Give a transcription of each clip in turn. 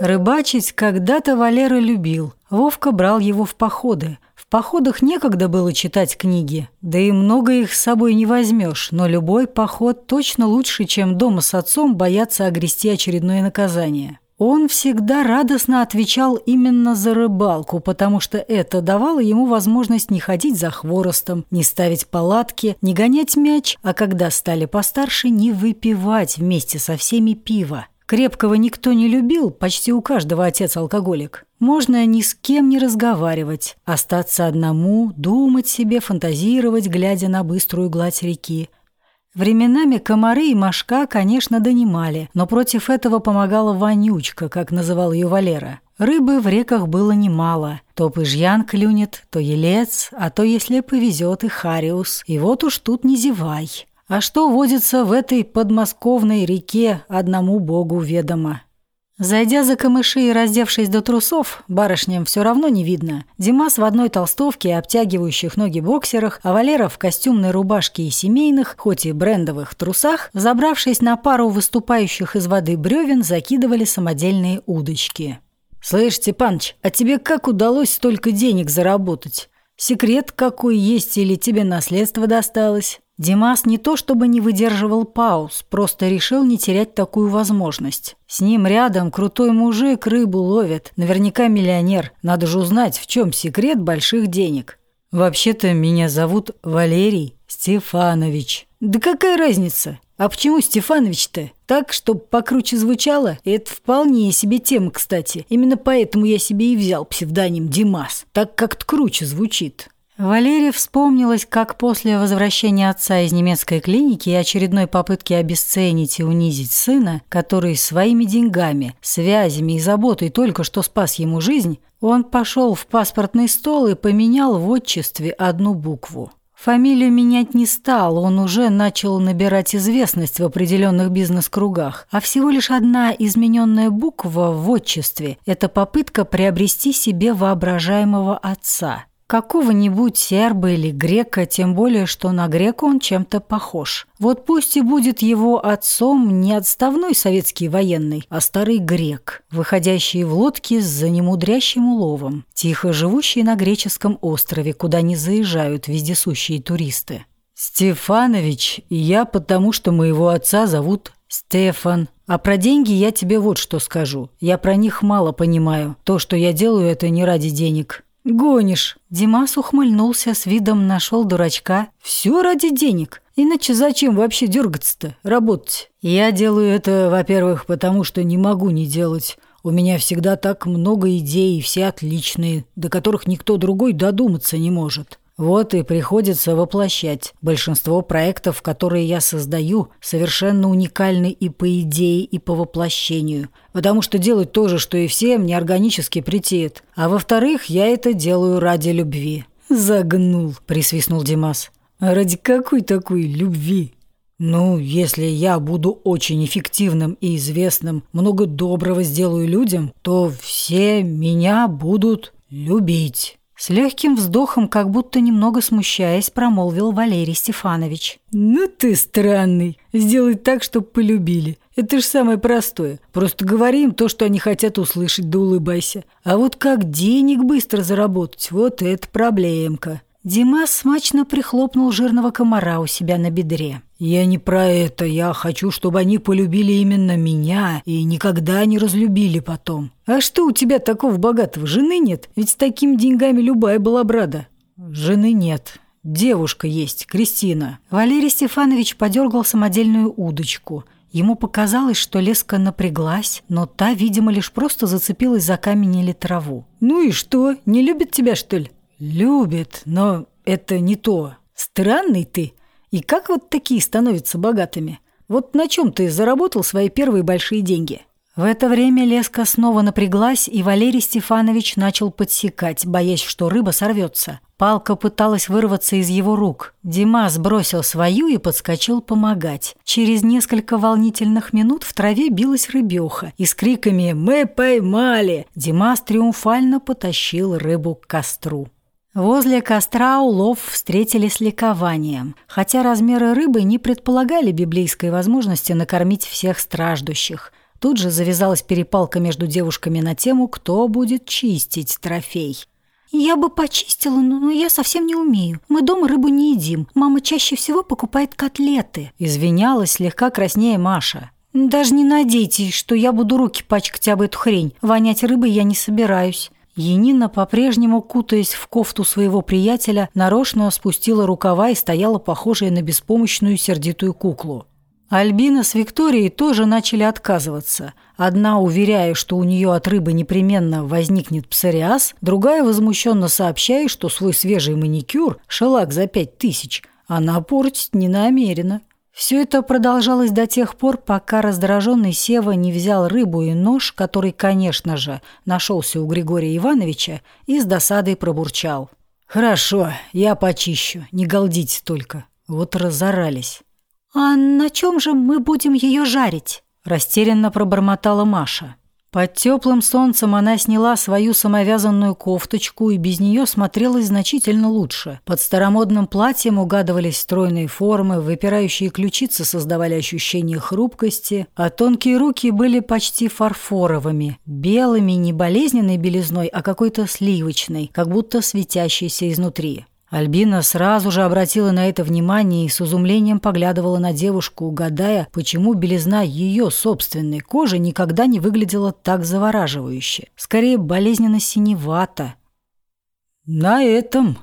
Рыбачить когда-то Валера любил. Вовка брал его в походы. В походах некогда было читать книги, да и много их с собой не возьмешь, но любой поход точно лучше, чем дома с отцом бояться огрести очередное наказание. Он всегда радостно отвечал именно за рыбалку, потому что это давало ему возможность не ходить за хворостом, не ставить палатки, не гонять мяч, а когда стали постарше, не выпивать вместе со всеми пиво. Крепкого никто не любил, почти у каждого отец алкоголик. Можно ни с кем не разговаривать, остаться одному, думать себе, фантазировать, глядя на быструю гладь реки. Временами комары и мошка, конечно, донимали, но против этого помогала вонючка, как называл ее Валера. Рыбы в реках было немало. То пыжьян клюнет, то елец, а то, если повезет, и хариус. И вот уж тут не зевай. А что водится в этой подмосковной реке, одному богу ведомо. Зайдя за камыши и раздевшись до трусов, барышням все равно не видно. Димас в одной толстовке и обтягивающих ноги боксерах, а Валера в костюмной рубашке и семейных, хоть и брендовых трусах, забравшись на пару выступающих из воды бревен, закидывали самодельные удочки. «Слышь, Степаныч, а тебе как удалось столько денег заработать? Секрет какой есть или тебе наследство досталось?» Димас не то чтобы не выдерживал пауз, просто решил не терять такую возможность. С ним рядом крутой мужик рыбу ловит, наверняка миллионер. Надо же узнать, в чем секрет больших денег. Вообще-то меня зовут Валерий Стефанович. Да какая разница? А почему Стефанович-то? Так, чтобы покруче звучало? Это вполне себе тема, кстати. Именно поэтому я себе и взял псевдоним Димас. Так как-то круче звучит. Валерия вспомнилась, как после возвращения отца из немецкой клиники и очередной попытки обесценить и унизить сына, который своими деньгами, связями и заботой только что спас ему жизнь, он пошел в паспортный стол и поменял в отчестве одну букву. Фамилию менять не стал, он уже начал набирать известность в определенных бизнес-кругах, а всего лишь одна измененная буква в отчестве – это попытка приобрести себе воображаемого отца – какого-нибудь серба или грека, тем более, что на грека он чем-то похож. Вот пусть и будет его отцом не отставной советский военный, а старый грек, выходящий в лодке с занемудрящим уловом, тихо живущий на греческом острове, куда не заезжают вездесущие туристы. «Стефанович, я потому, что моего отца зовут Стефан. А про деньги я тебе вот что скажу. Я про них мало понимаю. То, что я делаю, это не ради денег. «Гонишь!» Димас ухмыльнулся с видом нашел дурачка. «Все ради денег. Иначе зачем вообще дергаться-то, работать? Я делаю это, во-первых, потому что не могу не делать. У меня всегда так много идей, все отличные, до которых никто другой додуматься не может. Вот и приходится воплощать. Большинство проектов, которые я создаю, совершенно уникальны и по идее, и по воплощению. Потому что делать то же, что и все, мне органически претит. А во-вторых, я это делаю ради любви. «Загнул», – присвистнул Димас. «А ради какой такой любви?» «Ну, если я буду очень эффективным и известным, много доброго сделаю людям, то все меня будут любить». С легким вздохом, как будто немного смущаясь, промолвил Валерий Стефанович. «Ну ты странный. Сделай так, чтобы полюбили. Это же самое простое. Просто говори им то, что они хотят услышать, да улыбайся. А вот как денег быстро заработать, вот это проблемка». Димас смачно прихлопнул жирного комара у себя на бедре. «Я не про это. Я хочу, чтобы они полюбили именно меня и никогда не разлюбили потом. А что у тебя такого богатого? Жены нет? Ведь с такими деньгами любая была б рада». «Жены нет. Девушка есть, Кристина». Валерий Стефанович подергал самодельную удочку. Ему показалось, что леска напряглась, но та, видимо, лишь просто зацепилась за камень или траву. «Ну и что? Не любит тебя, что ли?» «Любит, но это не то. Странный ты. И как вот такие становятся богатыми? Вот на чем ты заработал свои первые большие деньги?» В это время леска снова напряглась, и Валерий Стефанович начал подсекать, боясь, что рыба сорвется. Палка пыталась вырваться из его рук. Димас бросил свою и подскочил помогать. Через несколько волнительных минут в траве билась рыбеха, и с криками «Мы поймали!» Димас триумфально потащил рыбу к костру. Возле костра улов встретили с ликованием, хотя размеры рыбы не предполагали библейской возможности накормить всех страждущих. Тут же завязалась перепалка между девушками на тему, кто будет чистить трофей. «Я бы почистила, но я совсем не умею. Мы дома рыбу не едим. Мама чаще всего покупает котлеты». Извинялась слегка краснее Маша. «Даже не надейтесь, что я буду руки пачкать об эту хрень. Вонять рыбой я не собираюсь». Енина, по-прежнему кутаясь в кофту своего приятеля, нарочно спустила рукава и стояла похожая на беспомощную сердитую куклу. Альбина с Викторией тоже начали отказываться. Одна уверяя, что у нее от рыбы непременно возникнет псориаз, другая возмущенно сообщая, что свой свежий маникюр, шелак за пять тысяч, она портить не намерена. Все это продолжалось до тех пор, пока раздраженный Сева не взял рыбу и нож, который, конечно же, нашелся у Григория Ивановича, и с досадой пробурчал. «Хорошо, я почищу, не галдите только. Вот разорались». «А на чем же мы будем ее жарить?» – растерянно пробормотала Маша. Под теплым солнцем она сняла свою самовязанную кофточку и без нее смотрелась значительно лучше. Под старомодным платьем угадывались стройные формы, выпирающие ключицы создавали ощущение хрупкости, а тонкие руки были почти фарфоровыми, белыми, не болезненной белизной, а какой-то сливочной, как будто светящейся изнутри. Альбина сразу же обратила на это внимание и с изумлением поглядывала на девушку, угадая, почему белизна ее собственной кожи никогда не выглядела так завораживающе. Скорее, болезненно синевато. «На этом...»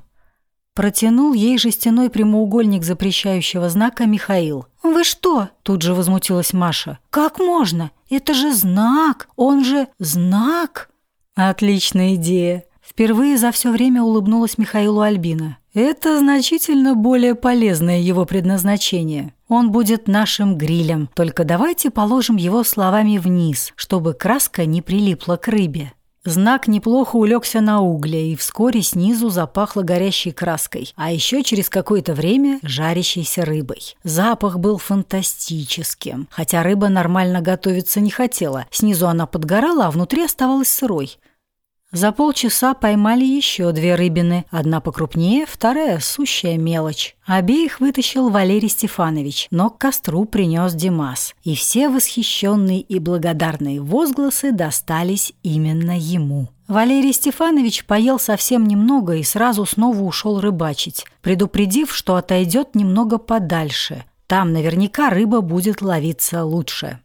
Протянул ей жестяной прямоугольник запрещающего знака Михаил. «Вы что?» – тут же возмутилась Маша. «Как можно? Это же знак! Он же знак!» «Отличная идея!» Впервые за все время улыбнулась Михаилу Альбина. Это значительно более полезное его предназначение. Он будет нашим грилем, только давайте положим его словами вниз, чтобы краска не прилипла к рыбе. Знак неплохо улегся на угле, и вскоре снизу запахло горящей краской, а еще через какое-то время жарящейся рыбой. Запах был фантастическим, хотя рыба нормально готовиться не хотела. Снизу она подгорала, а внутри оставалась сырой. За полчаса поймали еще две рыбины, одна покрупнее, вторая – сущая мелочь. Обеих вытащил Валерий Стефанович, но к костру принес Димас. И все восхищенные и благодарные возгласы достались именно ему. Валерий Стефанович поел совсем немного и сразу снова ушел рыбачить, предупредив, что отойдет немного подальше. Там наверняка рыба будет ловиться лучше.